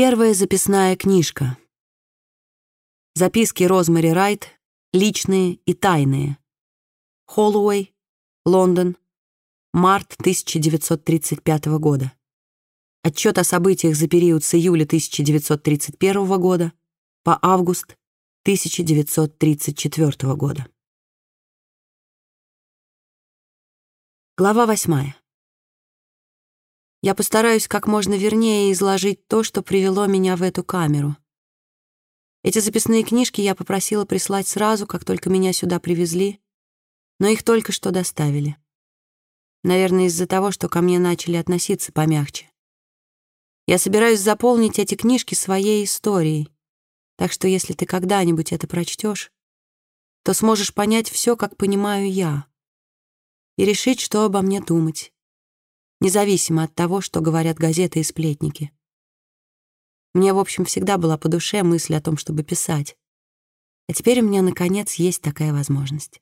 Первая записная книжка. Записки Розмари Райт, личные и тайные. Холлоуэй, Лондон, март 1935 года. Отчет о событиях за период с июля 1931 года по август 1934 года. Глава восьмая. Я постараюсь как можно вернее изложить то, что привело меня в эту камеру. Эти записные книжки я попросила прислать сразу, как только меня сюда привезли, но их только что доставили. Наверное, из-за того, что ко мне начали относиться помягче. Я собираюсь заполнить эти книжки своей историей, так что если ты когда-нибудь это прочтешь, то сможешь понять все, как понимаю я, и решить, что обо мне думать независимо от того, что говорят газеты и сплетники. Мне, в общем, всегда была по душе мысль о том, чтобы писать. А теперь у меня, наконец, есть такая возможность.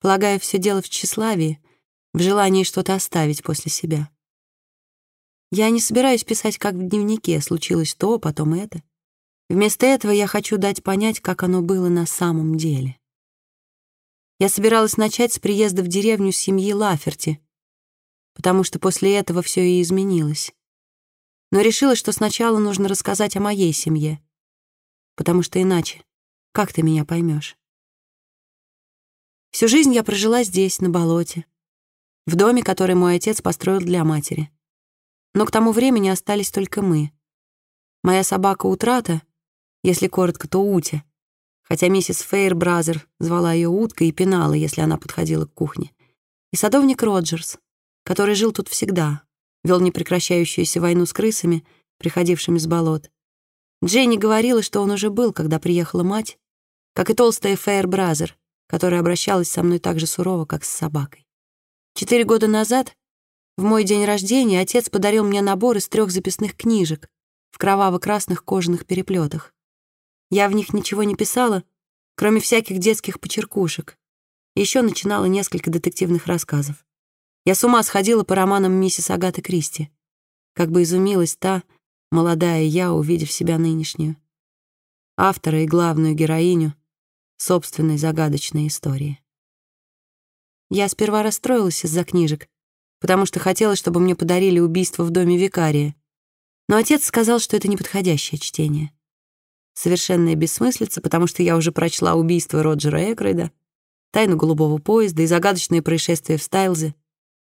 Полагаю, все дело в тщеславии, в желании что-то оставить после себя. Я не собираюсь писать, как в дневнике, случилось то, потом это. Вместо этого я хочу дать понять, как оно было на самом деле. Я собиралась начать с приезда в деревню семьи Лаферти, потому что после этого все и изменилось. Но решила, что сначала нужно рассказать о моей семье, потому что иначе как ты меня поймешь? Всю жизнь я прожила здесь, на болоте, в доме, который мой отец построил для матери. Но к тому времени остались только мы. Моя собака Утрата, если коротко, то Утя, хотя миссис Фейрбразер звала ее уткой и пинала, если она подходила к кухне, и садовник Роджерс, который жил тут всегда, вел непрекращающуюся войну с крысами, приходившими с болот. Дженни говорила, что он уже был, когда приехала мать, как и толстая Фейрбразер, которая обращалась со мной так же сурово, как с собакой. Четыре года назад, в мой день рождения, отец подарил мне набор из трех записных книжек в кроваво-красных кожаных переплетах. Я в них ничего не писала, кроме всяких детских почеркушек, еще начинала несколько детективных рассказов. Я с ума сходила по романам миссис Агаты Кристи. Как бы изумилась та, молодая я, увидев себя нынешнюю. Автора и главную героиню собственной загадочной истории. Я сперва расстроилась из-за книжек, потому что хотела, чтобы мне подарили убийство в доме викария. Но отец сказал, что это неподходящее чтение. Совершенная бессмыслица, потому что я уже прочла убийство Роджера Экройда, тайну голубого поезда и загадочные происшествия в Стайлзе.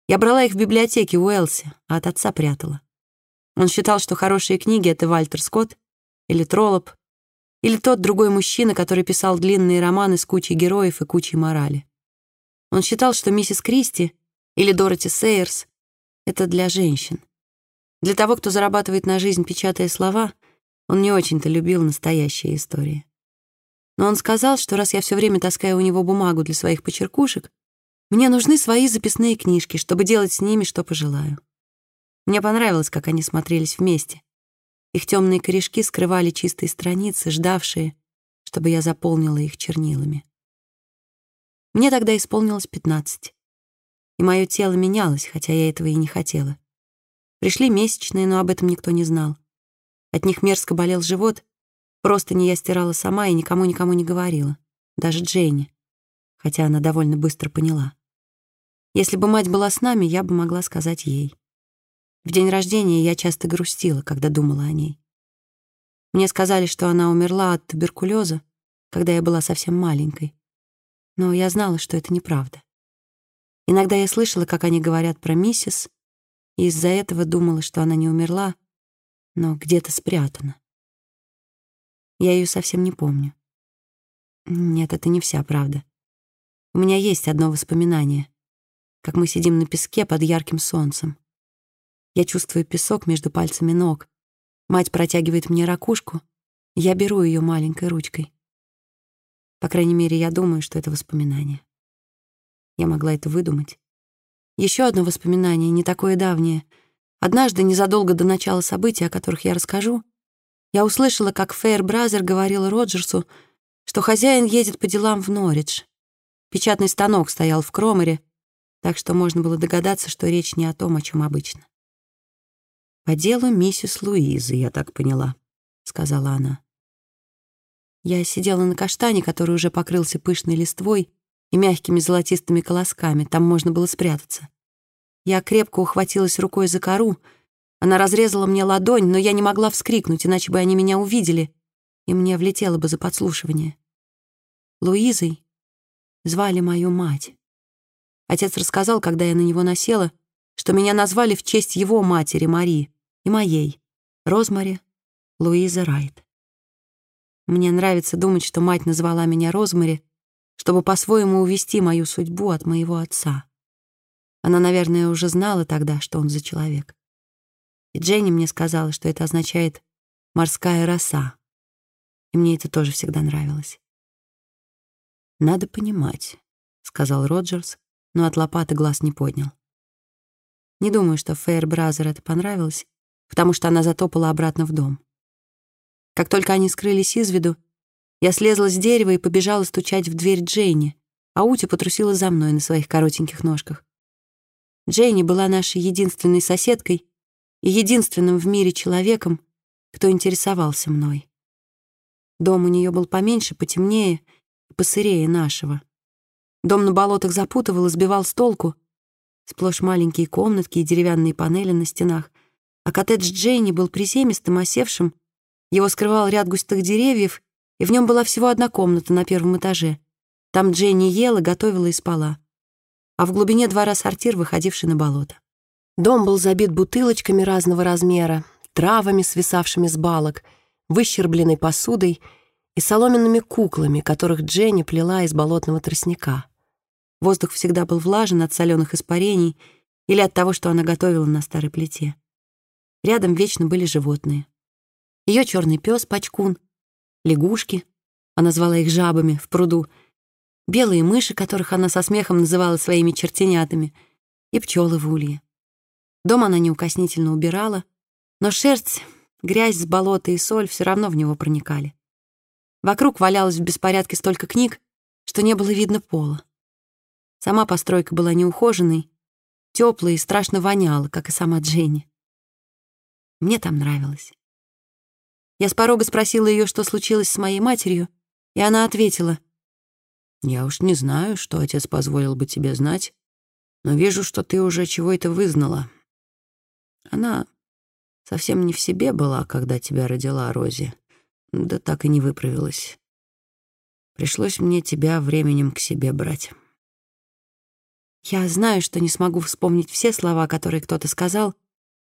Я брала их в библиотеке у а от отца прятала. Он считал, что хорошие книги — это Вальтер Скотт или Троллоп, или тот другой мужчина, который писал длинные романы с кучей героев и кучей морали. Он считал, что миссис Кристи или Дороти Сейерс — это для женщин. Для того, кто зарабатывает на жизнь, печатая слова, он не очень-то любил настоящие истории. Но он сказал, что раз я все время таскаю у него бумагу для своих почеркушек, мне нужны свои записные книжки, чтобы делать с ними, что пожелаю. Мне понравилось, как они смотрелись вместе. Их темные корешки скрывали чистые страницы, ждавшие, чтобы я заполнила их чернилами. Мне тогда исполнилось пятнадцать, и мое тело менялось, хотя я этого и не хотела. Пришли месячные, но об этом никто не знал. От них мерзко болел живот, просто не я стирала сама и никому-никому не говорила, даже Дженни хотя она довольно быстро поняла. Если бы мать была с нами, я бы могла сказать ей. В день рождения я часто грустила, когда думала о ней. Мне сказали, что она умерла от туберкулеза, когда я была совсем маленькой. Но я знала, что это неправда. Иногда я слышала, как они говорят про миссис, и из-за этого думала, что она не умерла, но где-то спрятана. Я ее совсем не помню. Нет, это не вся правда. У меня есть одно воспоминание, как мы сидим на песке под ярким солнцем. Я чувствую песок между пальцами ног. Мать протягивает мне ракушку, я беру ее маленькой ручкой. По крайней мере, я думаю, что это воспоминание. Я могла это выдумать. Еще одно воспоминание, не такое давнее. Однажды, незадолго до начала событий, о которых я расскажу, я услышала, как Фейрбразер говорила Роджерсу, что хозяин едет по делам в Норидж. Печатный станок стоял в Кромере, так что можно было догадаться, что речь не о том, о чем обычно. «По делу миссис Луизы, я так поняла», — сказала она. Я сидела на каштане, который уже покрылся пышной листвой и мягкими золотистыми колосками. Там можно было спрятаться. Я крепко ухватилась рукой за кору. Она разрезала мне ладонь, но я не могла вскрикнуть, иначе бы они меня увидели, и мне влетело бы за подслушивание. Луизой звали мою мать. Отец рассказал, когда я на него насела, что меня назвали в честь его матери Мари и моей, Розмари Луиза Райт. Мне нравится думать, что мать назвала меня Розмари, чтобы по-своему увести мою судьбу от моего отца. Она, наверное, уже знала тогда, что он за человек. И Дженни мне сказала, что это означает «морская роса». И мне это тоже всегда нравилось. «Надо понимать», — сказал Роджерс, но от лопаты глаз не поднял. Не думаю, что Фейрбразер это понравилось, потому что она затопала обратно в дом. Как только они скрылись из виду, я слезла с дерева и побежала стучать в дверь Джейни, а Ути потрусила за мной на своих коротеньких ножках. Джейни была нашей единственной соседкой и единственным в мире человеком, кто интересовался мной. Дом у нее был поменьше, потемнее посырее нашего. Дом на болотах запутывал и сбивал с толку. Сплошь маленькие комнатки и деревянные панели на стенах. А коттедж Джейни был приземистым, осевшим его скрывал ряд густых деревьев, и в нем была всего одна комната на первом этаже. Там Дженни ела, готовила и спала. А в глубине двора сортир, выходивший на болото. Дом был забит бутылочками разного размера, травами, свисавшими с балок, выщербленной посудой и соломенными куклами, которых Дженни плела из болотного тростника. Воздух всегда был влажен от соленых испарений или от того, что она готовила на старой плите. Рядом вечно были животные. Ее черный пес Пачкун, лягушки, она звала их жабами в пруду, белые мыши, которых она со смехом называла своими чертенятами, и пчелы в улье. Дом она неукоснительно убирала, но шерсть, грязь с болота и соль все равно в него проникали. Вокруг валялось в беспорядке столько книг, что не было видно пола. Сама постройка была неухоженной, теплой и страшно воняла, как и сама Дженни. Мне там нравилось. Я с порога спросила ее, что случилось с моей матерью, и она ответила. «Я уж не знаю, что отец позволил бы тебе знать, но вижу, что ты уже чего-то вызнала. Она совсем не в себе была, когда тебя родила Рози, да так и не выправилась. Пришлось мне тебя временем к себе брать». Я знаю, что не смогу вспомнить все слова, которые кто-то сказал,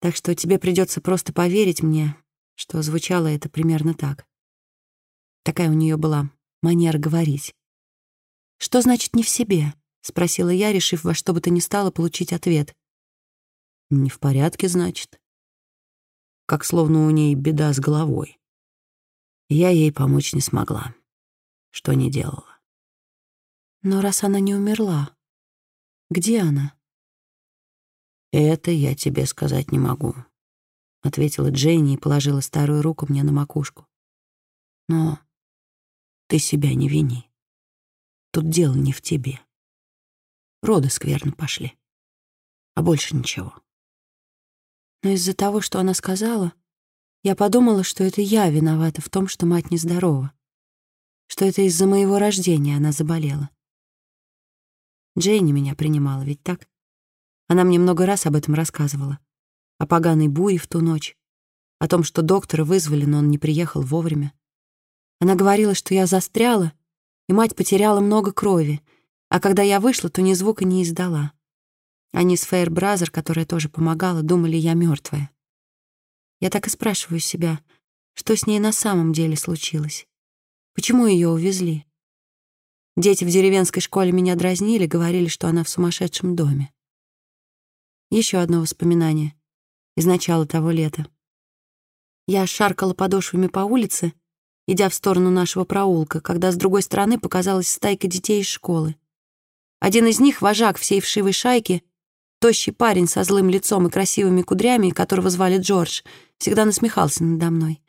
так что тебе придется просто поверить мне, что звучало это примерно так. Такая у нее была манера говорить. «Что значит «не в себе»?» — спросила я, решив во что бы то ни стало получить ответ. «Не в порядке, значит?» Как словно у ней беда с головой. Я ей помочь не смогла. Что не делала. Но раз она не умерла, где она? Это я тебе сказать не могу. — ответила Дженни и положила старую руку мне на макушку. «Но ты себя не вини. Тут дело не в тебе. Роды скверно пошли. А больше ничего». Но из-за того, что она сказала, я подумала, что это я виновата в том, что мать нездорова, что это из-за моего рождения она заболела. Дженни меня принимала, ведь так? Она мне много раз об этом рассказывала о поганой буре в ту ночь, о том, что доктора вызвали, но он не приехал вовремя. Она говорила, что я застряла, и мать потеряла много крови, а когда я вышла, то ни звука не издала. Они с Фейр Бразер, которая тоже помогала, думали, я мертвая. Я так и спрашиваю себя, что с ней на самом деле случилось? Почему ее увезли? Дети в деревенской школе меня дразнили, говорили, что она в сумасшедшем доме. Еще одно воспоминание из начала того лета. Я шаркала подошвами по улице, идя в сторону нашего проулка, когда с другой стороны показалась стайка детей из школы. Один из них, вожак всей вшивой шайки, тощий парень со злым лицом и красивыми кудрями, которого звали Джордж, всегда насмехался надо мной.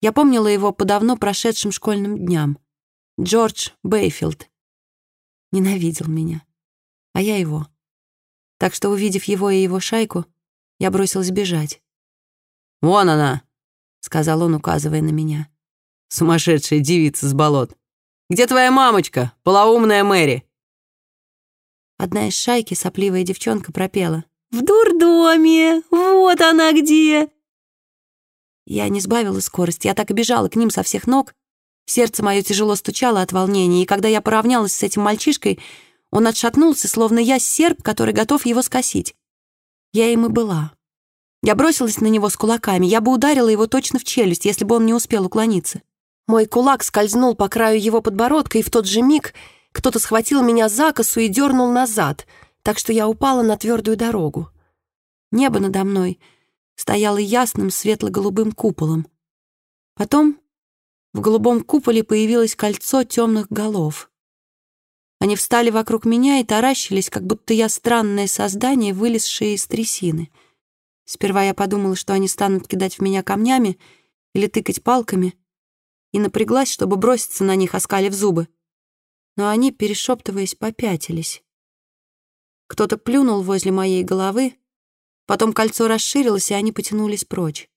Я помнила его по давно прошедшим школьным дням. Джордж Бейфилд. Ненавидел меня. А я его. Так что, увидев его и его шайку, я бросилась бежать. «Вон она», — сказал он, указывая на меня. «Сумасшедшая девица с болот. Где твоя мамочка, полоумная Мэри?» Одна из шайки, сопливая девчонка, пропела. «В дурдоме! Вот она где!» Я не сбавила скорость, я так и бежала к ним со всех ног. Сердце мое тяжело стучало от волнения, и когда я поравнялась с этим мальчишкой, он отшатнулся, словно я серп, который готов его скосить. Я им и была. Я бросилась на него с кулаками, я бы ударила его точно в челюсть, если бы он не успел уклониться. Мой кулак скользнул по краю его подбородка, и в тот же миг кто-то схватил меня за косу и дернул назад, так что я упала на твердую дорогу. Небо надо мной стояло ясным светло-голубым куполом. Потом в голубом куполе появилось кольцо темных голов. Они встали вокруг меня и таращились, как будто я странное создание, вылезшее из трясины. Сперва я подумала, что они станут кидать в меня камнями или тыкать палками, и напряглась, чтобы броситься на них, оскалив зубы. Но они, перешептываясь, попятились. Кто-то плюнул возле моей головы, потом кольцо расширилось, и они потянулись прочь.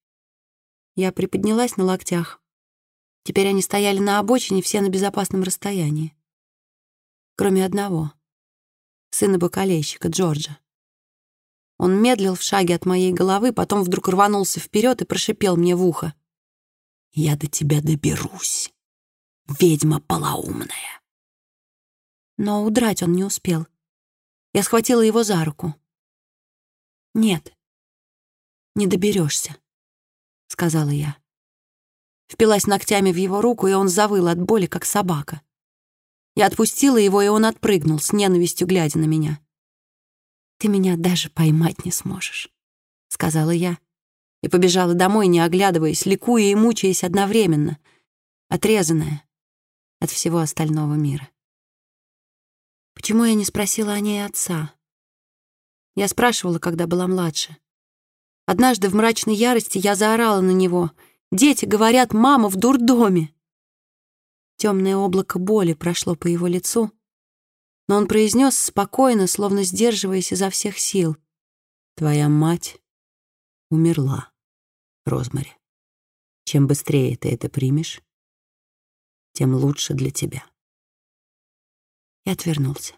Я приподнялась на локтях. Теперь они стояли на обочине, все на безопасном расстоянии. Кроме одного — сына бакалейщика, Джорджа. Он медлил в шаге от моей головы, потом вдруг рванулся вперед и прошипел мне в ухо. «Я до тебя доберусь, ведьма полоумная!» Но удрать он не успел. Я схватила его за руку. «Нет, не доберешься», — сказала я. Впилась ногтями в его руку, и он завыл от боли, как собака. Я отпустила его, и он отпрыгнул, с ненавистью глядя на меня. «Ты меня даже поймать не сможешь», — сказала я, и побежала домой, не оглядываясь, ликуя и мучаясь одновременно, отрезанная от всего остального мира. Почему я не спросила о ней отца? Я спрашивала, когда была младше. Однажды в мрачной ярости я заорала на него — Дети говорят, мама в дурдоме. Темное облако боли прошло по его лицу, но он произнес спокойно, словно сдерживаясь изо всех сил. «Твоя мать умерла, Розмари. Чем быстрее ты это примешь, тем лучше для тебя». И отвернулся.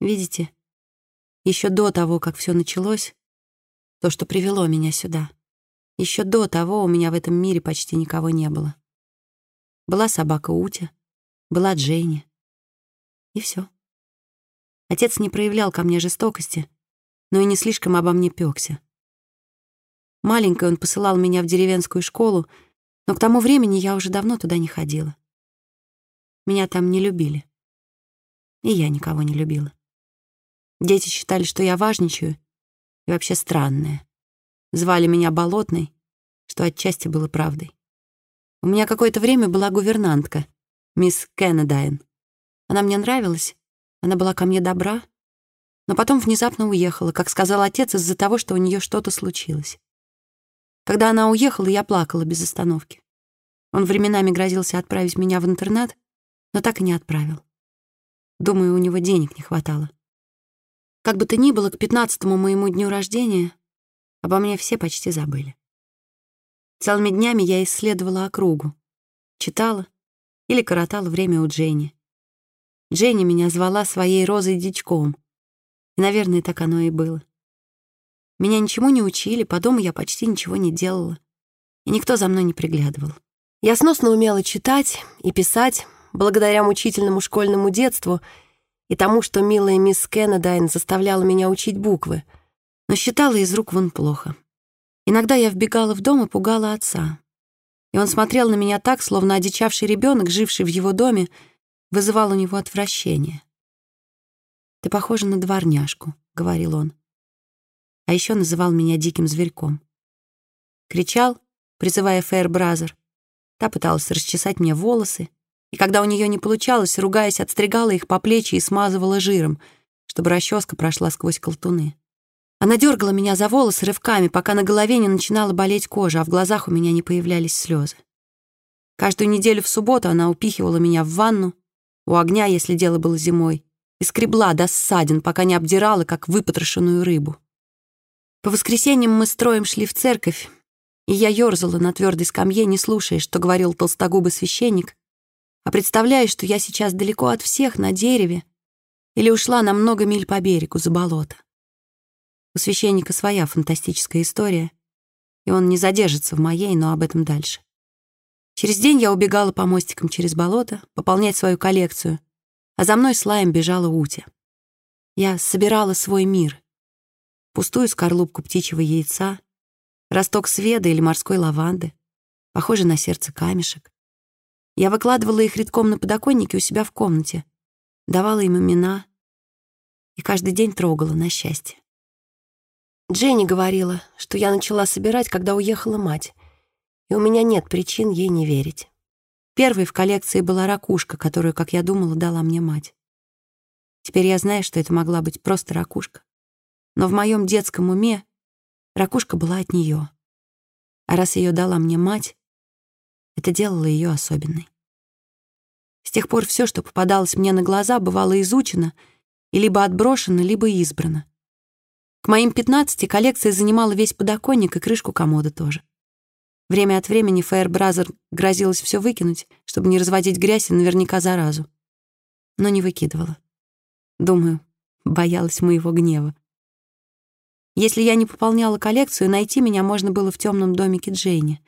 Видите, еще до того, как все началось, то, что привело меня сюда — еще до того у меня в этом мире почти никого не было. Была собака Утя, была Джейни. И все. Отец не проявлял ко мне жестокости, но и не слишком обо мне пёкся. Маленькой он посылал меня в деревенскую школу, но к тому времени я уже давно туда не ходила. Меня там не любили. И я никого не любила. Дети считали, что я важничаю и вообще странная. Звали меня Болотной, что отчасти было правдой. У меня какое-то время была гувернантка, мисс Кеннедайн. Она мне нравилась, она была ко мне добра, но потом внезапно уехала, как сказал отец, из-за того, что у нее что-то случилось. Когда она уехала, я плакала без остановки. Он временами грозился отправить меня в интернат, но так и не отправил. Думаю, у него денег не хватало. Как бы то ни было, к пятнадцатому моему дню рождения Обо мне все почти забыли. Целыми днями я исследовала округу, читала или коротала время у Дженни. Дженни меня звала своей розой-дичком, и, наверное, так оно и было. Меня ничему не учили, по дому я почти ничего не делала, и никто за мной не приглядывал. Я сносно умела читать и писать, благодаря мучительному школьному детству и тому, что милая мисс Кеннедайн заставляла меня учить буквы — но считала из рук вон плохо. Иногда я вбегала в дом и пугала отца. И он смотрел на меня так, словно одичавший ребенок, живший в его доме, вызывал у него отвращение. «Ты похожа на дворняжку», — говорил он. А еще называл меня диким зверьком. Кричал, призывая Фейрбразер. Та пыталась расчесать мне волосы, и когда у нее не получалось, ругаясь, отстригала их по плечи и смазывала жиром, чтобы расческа прошла сквозь колтуны. Она дергала меня за волосы рывками, пока на голове не начинала болеть кожа, а в глазах у меня не появлялись слезы. Каждую неделю в субботу она упихивала меня в ванну, у огня, если дело было зимой, и скребла до ссадин, пока не обдирала, как выпотрошенную рыбу. По воскресеньям мы строем шли в церковь, и я ёрзала на твердой скамье, не слушая, что говорил толстогубый священник, а представляя, что я сейчас далеко от всех на дереве или ушла на много миль по берегу за болото. У священника своя фантастическая история, и он не задержится в моей, но об этом дальше. Через день я убегала по мостикам через болото, пополнять свою коллекцию, а за мной с лаем бежала Утя. Я собирала свой мир. Пустую скорлупку птичьего яйца, росток сведа или морской лаванды, похожий на сердце камешек. Я выкладывала их редком на подоконнике у себя в комнате, давала им имена и каждый день трогала на счастье. Дженни говорила, что я начала собирать, когда уехала мать, и у меня нет причин ей не верить. Первой в коллекции была ракушка, которую, как я думала, дала мне мать. Теперь я знаю, что это могла быть просто ракушка. Но в моем детском уме ракушка была от нее. А раз ее дала мне мать, это делало ее особенной. С тех пор все, что попадалось мне на глаза, бывало изучено и либо отброшено, либо избрано. К моим пятнадцати коллекция занимала весь подоконник и крышку комода тоже. Время от времени Фейрбразер грозилась все выкинуть, чтобы не разводить грязь и наверняка заразу. Но не выкидывала. Думаю, боялась моего гнева. Если я не пополняла коллекцию, найти меня можно было в темном домике Джейни.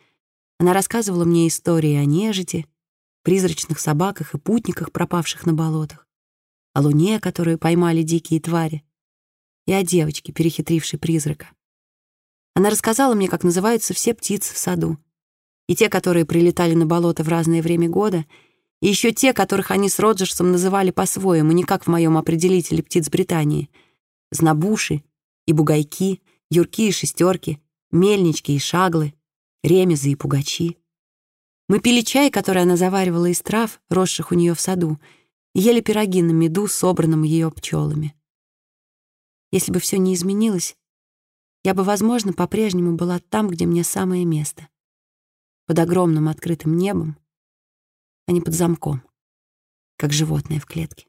Она рассказывала мне истории о нежити, призрачных собаках и путниках, пропавших на болотах, о луне, которую поймали дикие твари, и о девочке, перехитрившей призрака. Она рассказала мне, как называются все птицы в саду. И те, которые прилетали на болото в разное время года, и еще те, которых они с Роджерсом называли по-своему, не как в моем определителе птиц Британии. Знобуши и бугайки, юрки и шестерки, мельнички и шаглы, ремезы и пугачи. Мы пили чай, который она заваривала из трав, росших у нее в саду, и ели пироги на меду, собранном ее пчелами. Если бы все не изменилось, я бы, возможно, по-прежнему была там, где мне самое место. Под огромным открытым небом, а не под замком, как животное в клетке.